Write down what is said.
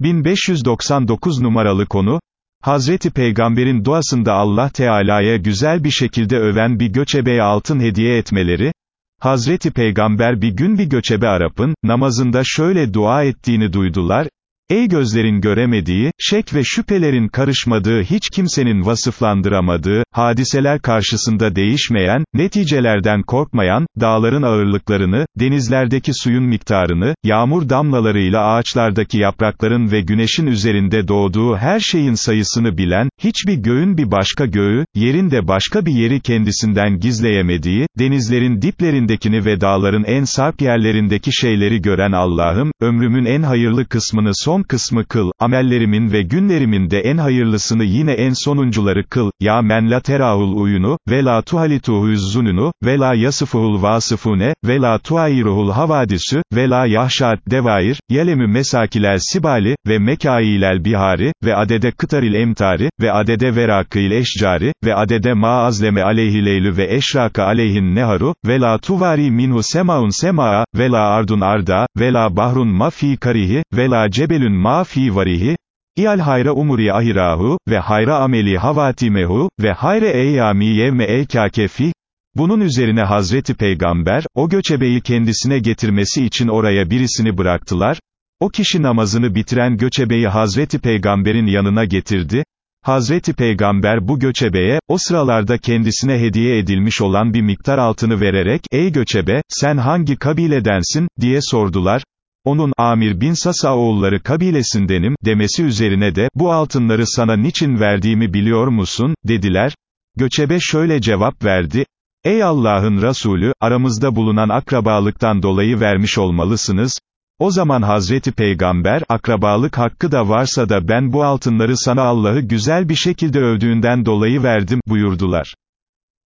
1599 numaralı konu, Hazreti Peygamber'in duasında Allah Teala'ya güzel bir şekilde öven bir göçebeye altın hediye etmeleri, Hazreti Peygamber bir gün bir göçebe Arap'ın, namazında şöyle dua ettiğini duydular, Ey gözlerin göremediği, şek ve şüphelerin karışmadığı hiç kimsenin vasıflandıramadığı, hadiseler karşısında değişmeyen, neticelerden korkmayan, dağların ağırlıklarını, denizlerdeki suyun miktarını, yağmur damlalarıyla ağaçlardaki yaprakların ve güneşin üzerinde doğduğu her şeyin sayısını bilen, hiçbir göğün bir başka göğü, yerin de başka bir yeri kendisinden gizleyemediği, denizlerin diplerindekini ve dağların en sarp yerlerindeki şeyleri gören Allah'ım, ömrümün en hayırlı kısmını son son kısmı kıl, amellerimin ve günlerimin de en hayırlısını yine en sonuncuları kıl, ya men la terahul uyunu, ve la tuhalituhu zununu, ve la yasıfuhul vasıfune, ve la tuayiruhul havadisü, ve la yahşat devair, yelemü mesakilel sibali, ve mekailel bihari, ve adede kıtaril emtari, ve adede verakil eşcari, ve adede maazleme aleyhileylü ve eşraka aleyhin neharu, ve la tuvari minhu semaun semaa, ve la ardun arda, ve la bahrun ma fi karihi, ve la cebelün kullün ma fi varihi, İyal hayra umuri ahirahu, ve hayra ameli havatimehu, ve hayre eyyami yevme el kakefi, bunun üzerine Hazreti Peygamber, o göçebeyi kendisine getirmesi için oraya birisini bıraktılar, o kişi namazını bitiren göçebeyi Hazreti Peygamber'in yanına getirdi, Hazreti Peygamber bu göçebeye, o sıralarda kendisine hediye edilmiş olan bir miktar altını vererek, ey göçebe, sen hangi kabiledensin, diye sordular, onun, Amir bin Sasa oğulları kabilesindenim, demesi üzerine de, bu altınları sana niçin verdiğimi biliyor musun, dediler. Göçebe şöyle cevap verdi, Ey Allah'ın Resulü, aramızda bulunan akrabalıktan dolayı vermiş olmalısınız. O zaman Hazreti Peygamber, akrabalık hakkı da varsa da ben bu altınları sana Allah'ı güzel bir şekilde övdüğünden dolayı verdim, buyurdular.